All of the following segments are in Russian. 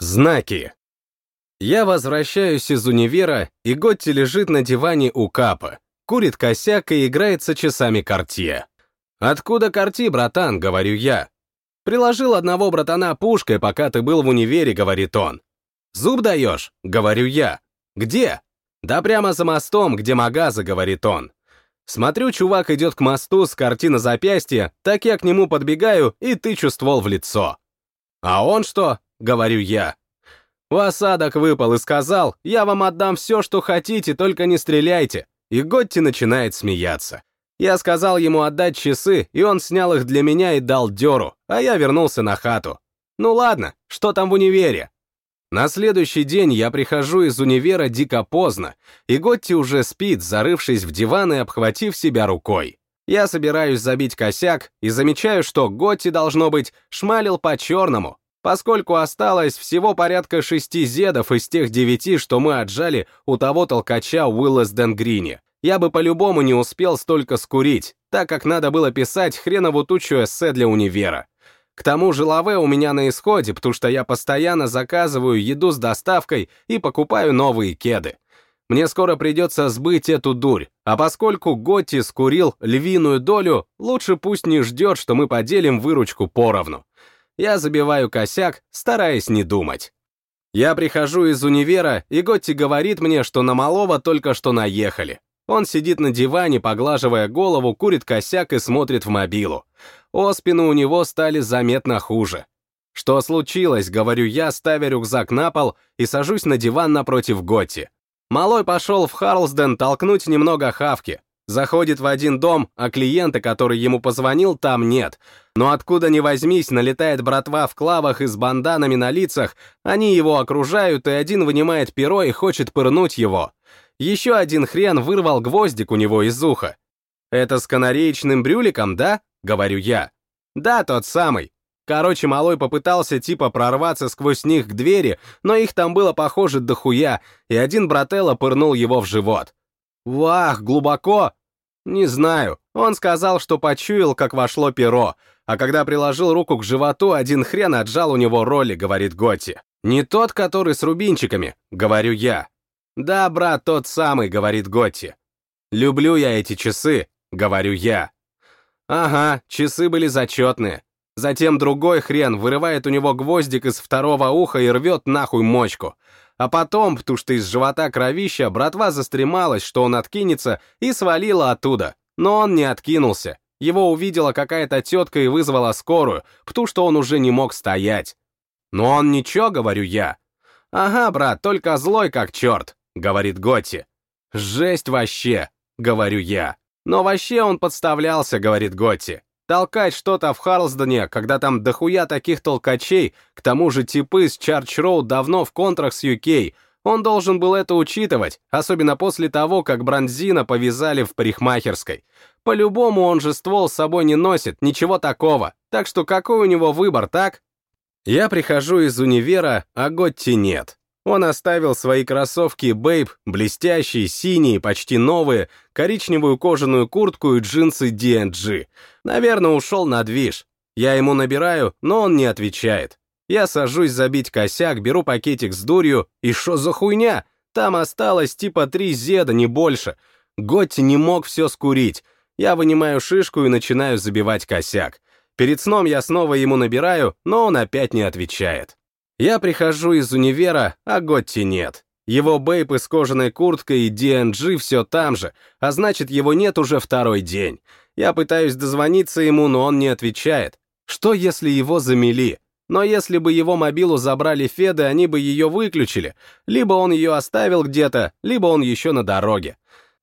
Знаки. Я возвращаюсь из универа, и Готти лежит на диване у Капа, курит косяк и играется часами картье. «Откуда карти, братан?» — говорю я. «Приложил одного братана пушкой, пока ты был в универе», — говорит он. «Зуб даешь?» — говорю я. «Где?» «Да прямо за мостом, где магазы», — говорит он. Смотрю, чувак идет к мосту с карти на запястье, так я к нему подбегаю и тычу ствол в лицо. «А он что?» — говорю я. В осадок выпал и сказал, я вам отдам все, что хотите, только не стреляйте. И Готти начинает смеяться. Я сказал ему отдать часы, и он снял их для меня и дал дёру, а я вернулся на хату. Ну ладно, что там в универе? На следующий день я прихожу из универа дико поздно, и Готти уже спит, зарывшись в диван и обхватив себя рукой. Я собираюсь забить косяк и замечаю, что Готти, должно быть, шмалил по-черному, поскольку осталось всего порядка шести зедов из тех девяти, что мы отжали у того толкача Уиллес Денгрине. Я бы по-любому не успел столько скурить, так как надо было писать хренову тучу эссе для универа. К тому же лаве у меня на исходе, потому что я постоянно заказываю еду с доставкой и покупаю новые кеды. Мне скоро придется сбыть эту дурь, а поскольку Готти скурил львиную долю, лучше пусть не ждет, что мы поделим выручку поровну. Я забиваю косяк, стараясь не думать. Я прихожу из универа, и Готти говорит мне, что на малого только что наехали. Он сидит на диване, поглаживая голову, курит косяк и смотрит в мобилу. Оспины у него стали заметно хуже. «Что случилось?» — говорю я, ставя рюкзак на пол и сажусь на диван напротив Готти. Малой пошел в Харлсден толкнуть немного хавки. Заходит в один дом, а клиента, который ему позвонил, там нет. Но откуда ни возьмись, налетает братва в клавах и с банданами на лицах, они его окружают, и один вынимает перо и хочет пырнуть его. Еще один хрен вырвал гвоздик у него из уха. «Это с канареечным брюликом, да?» — говорю я. «Да, тот самый. Короче, малой попытался типа прорваться сквозь них к двери, но их там было похоже дохуя, и один брателло пырнул его в живот. Вах, глубоко? Не знаю. Он сказал, что почуял, как вошло перо, а когда приложил руку к животу, один хрен отжал у него роли, говорит Готи. Не тот, который с рубинчиками, говорю я. Да, брат, тот самый, говорит Готи. Люблю я эти часы, говорю я. Ага, часы были зачетные. Затем другой хрен вырывает у него гвоздик из второго уха и рвет нахуй мочку. А потом, потому что из живота кровища, братва застремалась, что он откинется, и свалила оттуда. Но он не откинулся. Его увидела какая-то тетка и вызвала скорую, потому что он уже не мог стоять. «Но он ничего», — говорю я. «Ага, брат, только злой как черт», — говорит Готти. «Жесть вообще», — говорю я. «Но вообще он подставлялся», — говорит Готти. Толкать что-то в Харлсдоне, когда там дохуя таких толкачей, к тому же типы с Чарч-Роуд давно в контрах с UK, он должен был это учитывать, особенно после того, как Бронзина повязали в парикмахерской. По-любому он же ствол с собой не носит, ничего такого. Так что какой у него выбор, так? Я прихожу из универа, а Готти нет. Он оставил свои кроссовки Бейб, блестящие, синие, почти новые, коричневую кожаную куртку и джинсы D&G. Наверное, ушел на движ. Я ему набираю, но он не отвечает. Я сажусь забить косяк, беру пакетик с дурью, и что за хуйня? Там осталось типа три зеда, не больше. Готти не мог все скурить. Я вынимаю шишку и начинаю забивать косяк. Перед сном я снова ему набираю, но он опять не отвечает. Я прихожу из универа, а Готти нет. Его бейп из кожаной курткой и DNG все там же, а значит, его нет уже второй день. Я пытаюсь дозвониться ему, но он не отвечает. Что, если его замели? Но если бы его мобилу забрали Феды, они бы ее выключили. Либо он ее оставил где-то, либо он еще на дороге.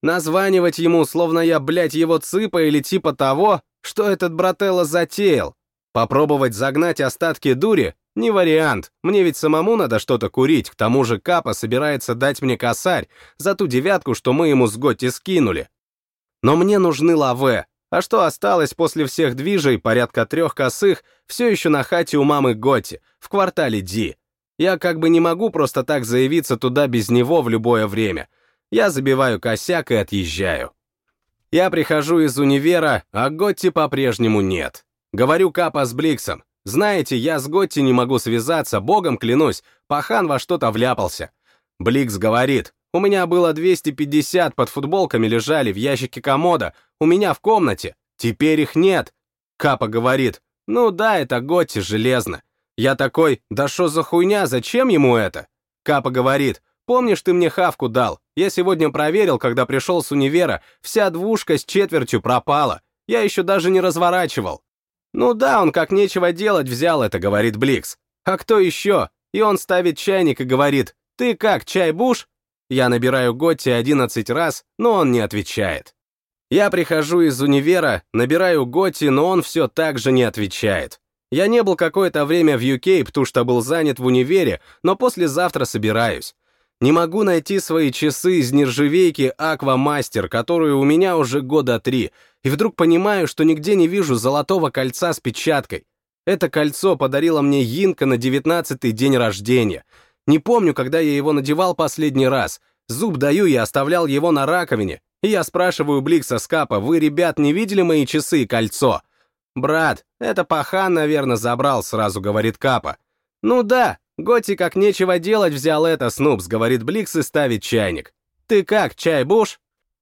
Названивать ему, словно я, блядь, его цыпа или типа того, что этот брателло затеял. Попробовать загнать остатки дури не вариант, мне ведь самому надо что-то курить, к тому же Капа собирается дать мне косарь за ту девятку, что мы ему с Готти скинули. Но мне нужны лаве, а что осталось после всех движей, порядка трех косых, все еще на хате у мамы Готти, в квартале Ди. Я как бы не могу просто так заявиться туда без него в любое время. Я забиваю косяк и отъезжаю. Я прихожу из универа, а Готти по-прежнему нет. Говорю Капа с Бликсом. Знаете, я с Готти не могу связаться, богом клянусь, пахан во что-то вляпался. Бликс говорит, у меня было 250 под футболками лежали в ящике комода, у меня в комнате, теперь их нет. Капа говорит, ну да, это Готти, железно. Я такой, да что за хуйня, зачем ему это? Капа говорит, помнишь, ты мне хавку дал? Я сегодня проверил, когда пришел с универа, вся двушка с четвертью пропала. Я еще даже не разворачивал. Ну да, он как нечего делать взял это, говорит Бликс. А кто еще? И он ставит чайник и говорит, ты как, чай буш? Я набираю Готти 11 раз, но он не отвечает. Я прихожу из универа, набираю Готти, но он все так же не отвечает. Я не был какое-то время в UK, потому что был занят в универе, но послезавтра собираюсь. Не могу найти свои часы из нержавейки Аквамастер, которые у меня уже года три, и вдруг понимаю, что нигде не вижу золотого кольца с печаткой. Это кольцо подарила мне Йинка на девятнадцатый день рождения. Не помню, когда я его надевал последний раз. Зуб даю и оставлял его на раковине. И я спрашиваю Бликса с Капа, вы, ребят, не видели мои часы и кольцо? Брат, это пахан, наверное, забрал, сразу говорит Капа. Ну да, Готи как нечего делать взял это, Снупс, говорит Бликс и ставит чайник. Ты как, чай буш?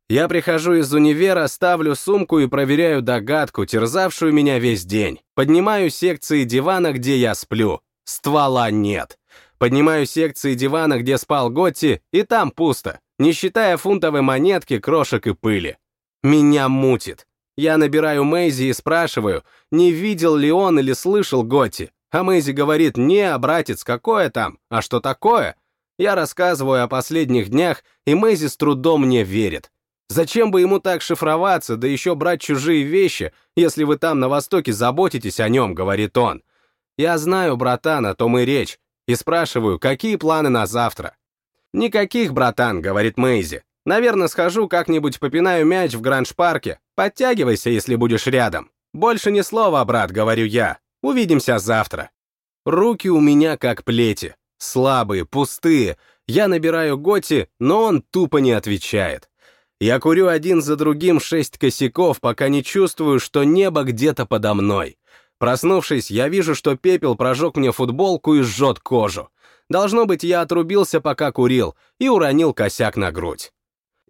Я прихожу из универа, ставлю сумку и проверяю догадку, терзавшую меня весь день. Поднимаю секции дивана, где я сплю. Ствола нет. Поднимаю секции дивана, где спал Готти, и там пусто, не считая фунтовой монетки, крошек и пыли. Меня мутит. Я набираю Мэйзи и спрашиваю, не видел ли он или слышал Готти. А Мэйзи говорит, не, братец, какое там, а что такое? Я рассказываю о последних днях, и Мэйзи с трудом мне верит. Зачем бы ему так шифроваться, да еще брать чужие вещи, если вы там на Востоке заботитесь о нем, говорит он. Я знаю, братан, о том и речь, и спрашиваю, какие планы на завтра. «Никаких, братан», — говорит Мэйзи. «Наверное, схожу как-нибудь попинаю мяч в Гранж-парке. Подтягивайся, если будешь рядом. Больше ни слова, брат», — говорю я. «Увидимся завтра». Руки у меня как плети. Слабые, пустые. Я набираю Готи, но он тупо не отвечает. Я курю один за другим шесть косяков, пока не чувствую, что небо где-то подо мной. Проснувшись, я вижу, что пепел прожег мне футболку и жжет кожу. Должно быть, я отрубился, пока курил, и уронил косяк на грудь.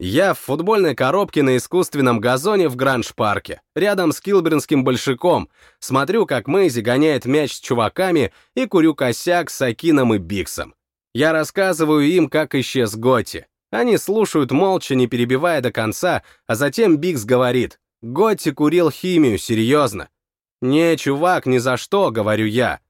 Я в футбольной коробке на искусственном газоне в Гранж-парке, рядом с Килбернским большаком, смотрю, как Мэйзи гоняет мяч с чуваками и курю косяк с Акином и Биксом. Я рассказываю им, как исчез Готти. Они слушают молча, не перебивая до конца, а затем Бикс говорит, «Готти курил химию, серьезно. «Не, чувак, ни за что», — говорю я.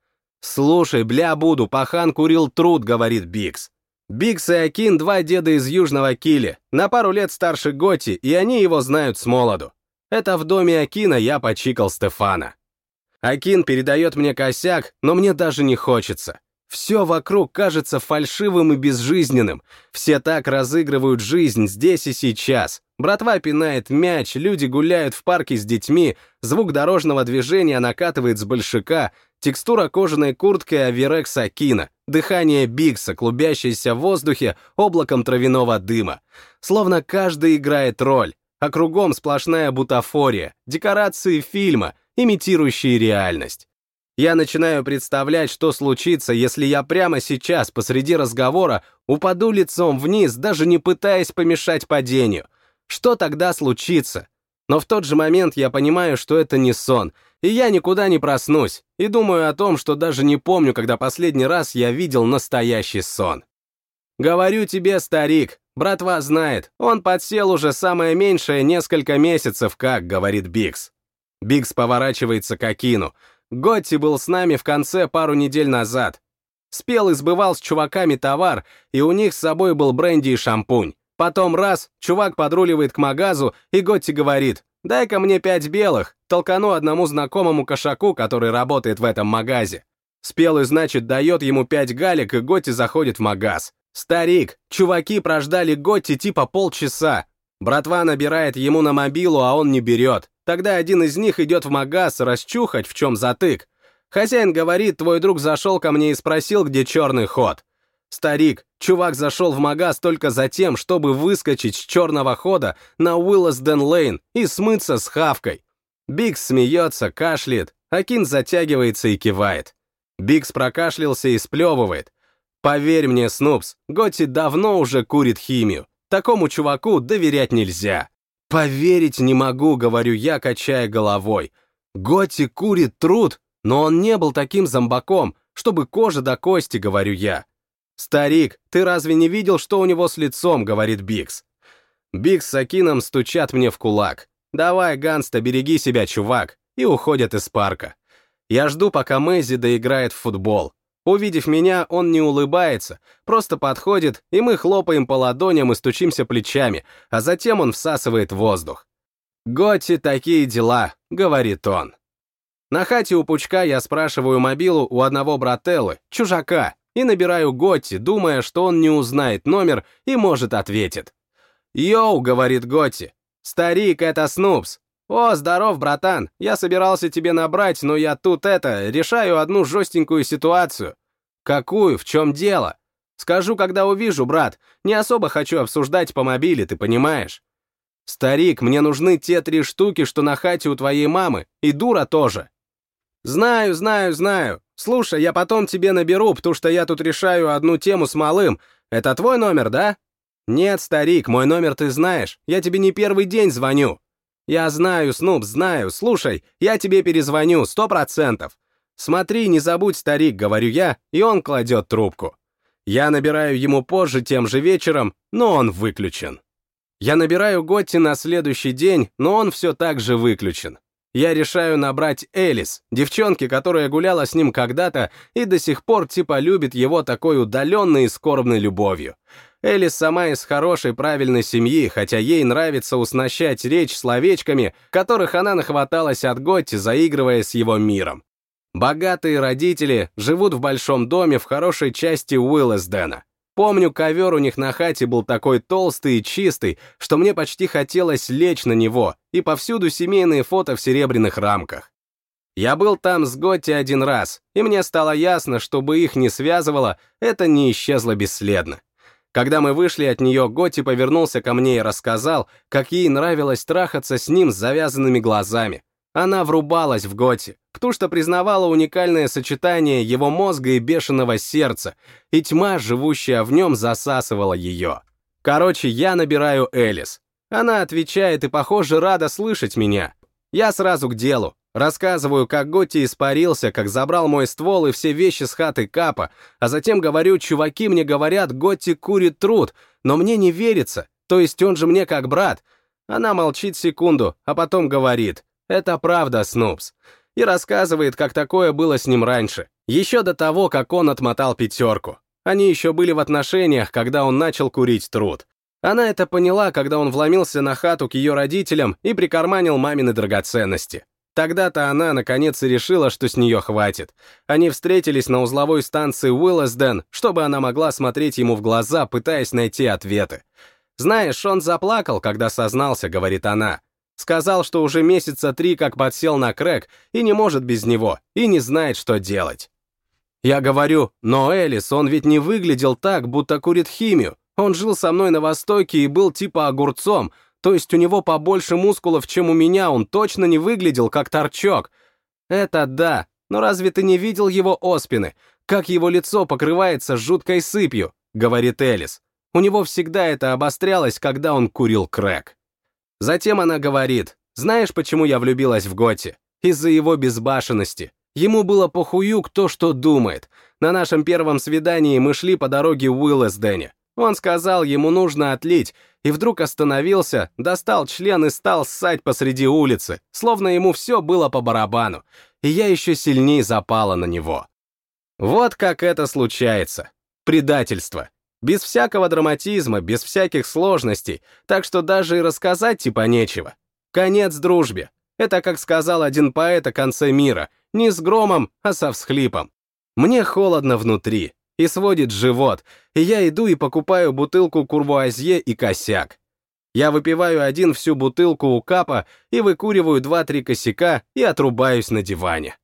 «Слушай, бля, буду, пахан курил крэк», — говорит Бикс. Бикс и Акин — два деда из Южного Килли, на пару лет старше Готти, и они его знают с молоду. Это в доме Акина я почикал Стефана. Акин передает мне косяк, но мне даже не хочется. Все вокруг кажется фальшивым и безжизненным. Все так разыгрывают жизнь здесь и сейчас. Братва пинает мяч, люди гуляют в парке с детьми, звук дорожного движения накатывает с большака, текстура кожаной куртки Аверекс Акина, дыхание Бикса, клубящееся в воздухе облаком травяного дыма. Словно каждый играет роль, а кругом сплошная бутафория, декорации фильма, имитирующие реальность. Я начинаю представлять, что случится, если я прямо сейчас посреди разговора упаду лицом вниз, даже не пытаясь помешать падению. Что тогда случится? Но в тот же момент я понимаю, что это не сон, и я никуда не проснусь, и думаю о том, что даже не помню, когда последний раз я видел настоящий сон. Говорю тебе, старик, братва знает, он подсел уже самое меньшее несколько месяцев, как, говорит Бикс. Бикс поворачивается к Акину — Готти был с нами в конце пару недель назад. Спел и сбывал с чуваками товар, и у них с собой был бренди и шампунь. Потом раз, чувак подруливает к магазу, и Готти говорит, «Дай-ка мне пять белых, толкану одному знакомому кошаку, который работает в этом магазе». Спелый, значит, дает ему пять галек, и Готти заходит в магаз. Старик, чуваки прождали Готти типа полчаса. Братва набирает ему на мобилу, а он не берет. Тогда один из них идет в магаз расчухать, в чем затык. Хозяин говорит, твой друг зашел ко мне и спросил, где черный ход. Старик, чувак зашел в магаз только за тем, чтобы выскочить с черного хода на Уилласден Лейн и смыться с хавкой. Бикс смеется, кашляет, Акин затягивается и кивает. Бикс прокашлялся и сплевывает. Поверь мне, Снупс, Готти давно уже курит химию. Такому чуваку доверять нельзя. Поверить не могу, говорю я, качая головой. Готти курит труд, но он не был таким зомбаком, чтобы кожа до кости, говорю я. «Старик, ты разве не видел, что у него с лицом?» — говорит Бикс. Бикс с Акином стучат мне в кулак. «Давай, Ганста, береги себя, чувак!» и уходят из парка. Я жду, пока Мэйзи доиграет в футбол. Увидев меня, он не улыбается, просто подходит, и мы хлопаем по ладоням и стучимся плечами, а затем он всасывает воздух. «Готти, такие дела», — говорит он. На хате у Пучка я спрашиваю мобилу у одного брателлы, чужака, и набираю Готти, думая, что он не узнает номер и, может, ответит. «Йоу», — говорит Готти, — «старик, это Снупс». «О, здоров, братан, я собирался тебе набрать, но я тут это, решаю одну жестенькую ситуацию». «Какую? В чем дело?» «Скажу, когда увижу, брат. Не особо хочу обсуждать по мобиле, ты понимаешь?» «Старик, мне нужны те три штуки, что на хате у твоей мамы, и дура тоже». «Знаю, знаю, знаю. Слушай, я потом тебе наберу, потому что я тут решаю одну тему с малым. Это твой номер, да?» «Нет, старик, мой номер ты знаешь. Я тебе не первый день звоню». «Я знаю, Снуп, знаю. Слушай, я тебе перезвоню, сто процентов. Смотри, не забудь, старик, говорю я, и он кладет трубку. Я набираю ему позже, тем же вечером, но он выключен. Я набираю Готти на следующий день, но он все так же выключен. Я решаю набрать Элис, девчонки, которая гуляла с ним когда-то и до сих пор типа любит его такой удаленной и скорбной любовью. Элис сама из хорошей, правильной семьи, хотя ей нравится уснащать речь словечками, которых она нахваталась от Готти, заигрывая с его миром. Богатые родители живут в большом доме в хорошей части Уиллесдена. Помню, ковер у них на хате был такой толстый и чистый, что мне почти хотелось лечь на него, и повсюду семейные фото в серебряных рамках. Я был там с Готти один раз, и мне стало ясно, чтобы их не связывало, это не исчезло бесследно. Когда мы вышли от нее, Готти повернулся ко мне и рассказал, как ей нравилось трахаться с ним с завязанными глазами, она врубалась в Готи, потому что признавала уникальное сочетание его мозга и бешеного сердца, и тьма, живущая в нем, засасывала ее. Короче, я набираю Элис. Она отвечает и, похоже, рада слышать меня. Я сразу к делу. Рассказываю, как Готти испарился, как забрал мой ствол и все вещи с хаты Капа, а затем говорю, чуваки мне говорят, Готти курит труд, но мне не верится, то есть он же мне как брат. Она молчит секунду, а потом говорит, это правда, Снупс. И рассказывает, как такое было с ним раньше, еще до того, как он отмотал пятерку. Они еще были в отношениях, когда он начал курить труд. Она это поняла, когда он вломился на хату к ее родителям и прикарманил мамины драгоценности. Тогда-то она, наконец, и решила, что с нее хватит. Они встретились на узловой станции Уиллесден, чтобы она могла смотреть ему в глаза, пытаясь найти ответы. «Знаешь, он заплакал, когда сознался», — говорит она. Сказал, что уже месяца три как подсел на крэк и не может без него, и не знает, что делать. Я говорю, но Элис, он ведь не выглядел так, будто курит химию. Он жил со мной на Востоке и был типа огурцом, то есть у него побольше мускулов, чем у меня, он точно не выглядел как торчок. Это да, но разве ты не видел его оспины? Как его лицо покрывается жуткой сыпью, говорит Элис. У него всегда это обострялось, когда он курил крэк. Затем она говорит, знаешь, почему я влюбилась в Готи? Из-за его безбашенности. Ему было похую, кто что думает. На нашем первом свидании мы шли по дороге в Уиллесдене. Он сказал, ему нужно отлить, и вдруг остановился, достал член и стал ссать посреди улицы, словно ему все было по барабану, и я еще сильнее запала на него. Вот как это случается. Предательство. Без всякого драматизма, без всяких сложностей, так что даже и рассказать типа нечего. Конец дружбе. Это, как сказал один поэт о конце мира, не с громом, а со всхлипом. Мне холодно внутри, и сводит живот, и я иду и покупаю бутылку курвуазье и косяк. Я выпиваю один всю бутылку у капа и выкуриваю два-три косяка и отрубаюсь на диване.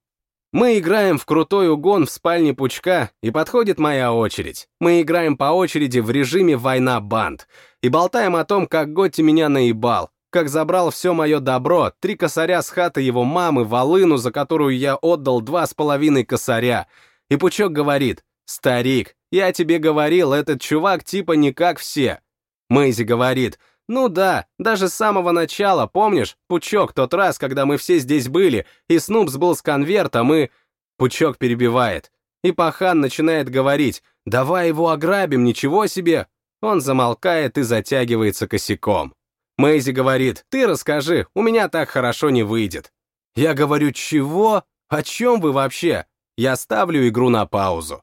Мы играем в крутой угон в спальне Пучка, и подходит моя очередь. Мы играем по очереди в режиме «Война-банд» и болтаем о том, как Готти меня наебал. как забрал все мое добро, три косаря с хаты его мамы, волыну, за которую я отдал два с половиной косаря. И Пучок говорит, «Старик, я тебе говорил, этот чувак типа не как все». Мэйзи говорит, «Ну да, даже с самого начала, помнишь, Пучок, тот раз, когда мы все здесь были, и Снупс был с конвертом, и...» Пучок перебивает. И Пахан начинает говорить, «Давай его ограбим, ничего себе!» Он замолкает и затягивается косяком. Мэйзи говорит, «Ты расскажи, у меня так хорошо не выйдет». Я говорю, «Чего? О чем вы вообще?» Я ставлю игру на паузу.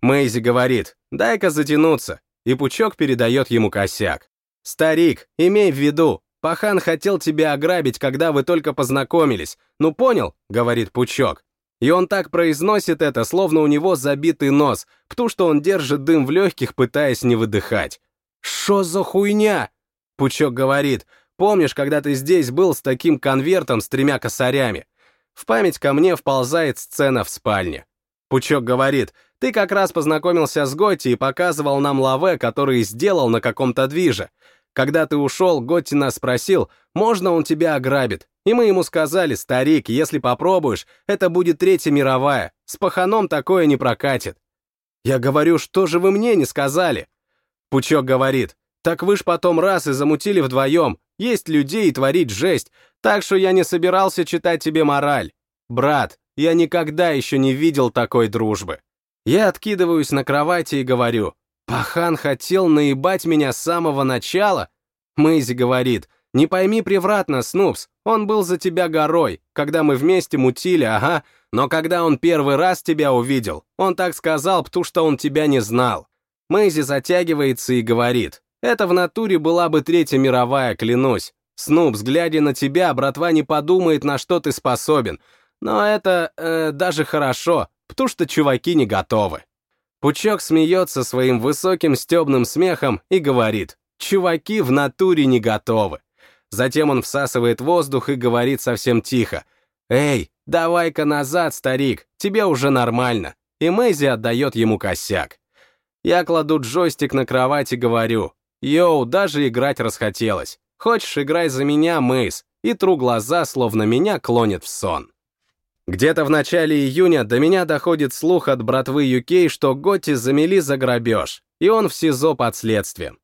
Мэйзи говорит, дай-ка затянуться, и Пучок передает ему косяк. «Старик, имей в виду, Пахан хотел тебя ограбить, когда вы только познакомились. Ну понял?» — говорит Пучок. И он так произносит это, словно у него забитый нос, потому что он держит дым в легких, пытаясь не выдыхать. «Шо за хуйня?» Пучок говорит, «Помнишь, когда ты здесь был с таким конвертом с тремя косарями?» В память ко мне вползает сцена в спальне. Пучок говорит, ты как раз познакомился с Готти и показывал нам лаве, который сделал на каком-то движе. Когда ты ушел, Готти нас спросил, можно он тебя ограбит. И мы ему сказали, старик, если попробуешь, это будет Третья мировая. С паханом такое не прокатит. Я говорю, что же вы мне не сказали? Пучок говорит, так вы ж потом раз и замутили вдвоем. Есть людей и творить жесть, так что я не собирался читать тебе мораль. Брат, я никогда еще не видел такой дружбы. Я откидываюсь на кровати и говорю, «Пахан хотел наебать меня с самого начала?» Мэйзи говорит, «Не пойми превратно, Снупс, он был за тебя горой, когда мы вместе мутили, ага, но когда он первый раз тебя увидел, он так сказал, потому что он тебя не знал». Мэйзи затягивается и говорит, «Это в натуре была бы Третья мировая, клянусь. Снупс, глядя на тебя, братва не подумает, на что ты способен. Но это э, даже хорошо, потому что чуваки не готовы. Пучок смеется своим высоким стебным смехом и говорит, чуваки в натуре не готовы. Затем он всасывает воздух и говорит совсем тихо, «Эй, давай-ка назад, старик, тебе уже нормально». И Мэйзи отдает ему косяк. Я кладу джойстик на кровать и говорю, «Йоу, даже играть расхотелось. Хочешь, играй за меня, Мэйз?» И тру глаза, словно меня клонит в сон. Где-то в начале июня до меня доходит слух от братвы Юкей, что Готти замели за грабеж, и он в СИЗО под следствием.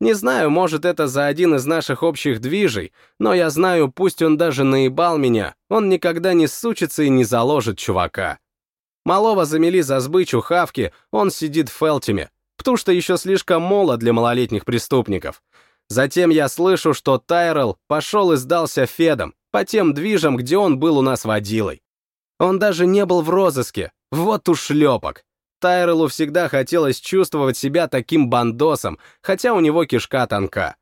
Не знаю, может, это за один из наших общих движей, но я знаю, пусть он даже наебал меня, он никогда не сучится и не заложит чувака. Малого замели за сбычу хавки, он сидит в Фелтиме, потому что еще слишком молод для малолетних преступников. Затем я слышу, что Тайрелл пошел и сдался Федом, по тем движам, где он был у нас водилой. Он даже не был в розыске. Вот уж шлепок. Тайрелу всегда хотелось чувствовать себя таким бандосом, хотя у него кишка тонка.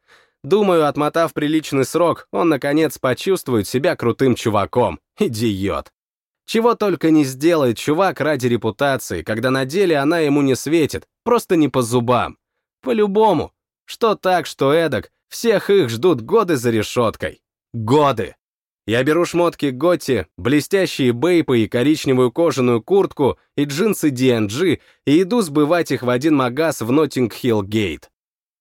Думаю, отмотав приличный срок, он, наконец, почувствует себя крутым чуваком. Идиот. Чего только не сделает чувак ради репутации, когда на деле она ему не светит, просто не по зубам. По-любому. Что так, что эдак, всех их ждут годы за решеткой. Годы. Я беру шмотки Готти, блестящие бейпы и коричневую кожаную куртку и джинсы D&G и иду сбывать их в один магаз в Ноттинг-Хилл-Гейт.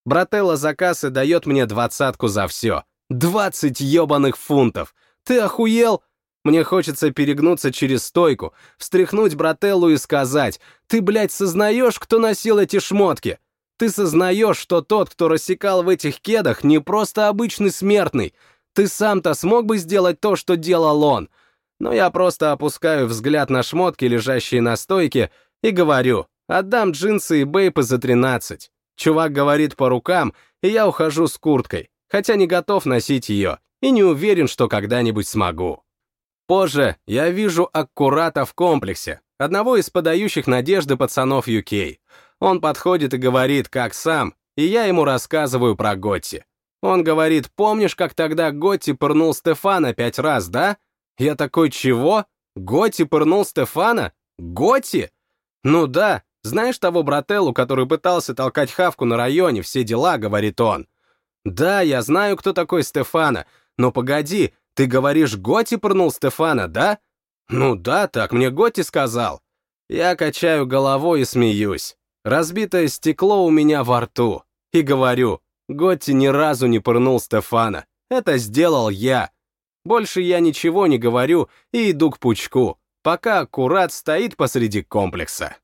Брателла за кассой дает мне двадцатку за все. Двадцать ебаных фунтов! Ты охуел? Мне хочется перегнуться через стойку, встряхнуть брателлу и сказать, ты, блядь, сознаешь, кто носил эти шмотки? Ты сознаешь, что тот, кто рассекал в этих кедах, не просто обычный смертный, ты сам-то смог бы сделать то, что делал он? Но я просто опускаю взгляд на шмотки, лежащие на стойке, и говорю, отдам джинсы и бейпы за 13. Чувак говорит по рукам, и я ухожу с курткой, хотя не готов носить ее, и не уверен, что когда-нибудь смогу. Позже я вижу аккурата в комплексе, одного из подающих надежды пацанов UK. Он подходит и говорит, как сам, и я ему рассказываю про Готти. Он говорит, помнишь, как тогда Готти пырнул Стефана пять раз, да? Я такой, чего? Готти пырнул Стефана? Готти? Ну да, знаешь того брателлу, который пытался толкать хавку на районе, все дела, говорит он. Да, я знаю, кто такой Стефана, но погоди, ты говоришь, Готти пырнул Стефана, да? Ну да, так мне Готти сказал. Я качаю головой и смеюсь. Разбитое стекло у меня во рту. И говорю, Готти ни разу не пырнул Стефана. Это сделал я. Больше я ничего не говорю и иду к пучку, пока аккурат стоит посреди комплекса.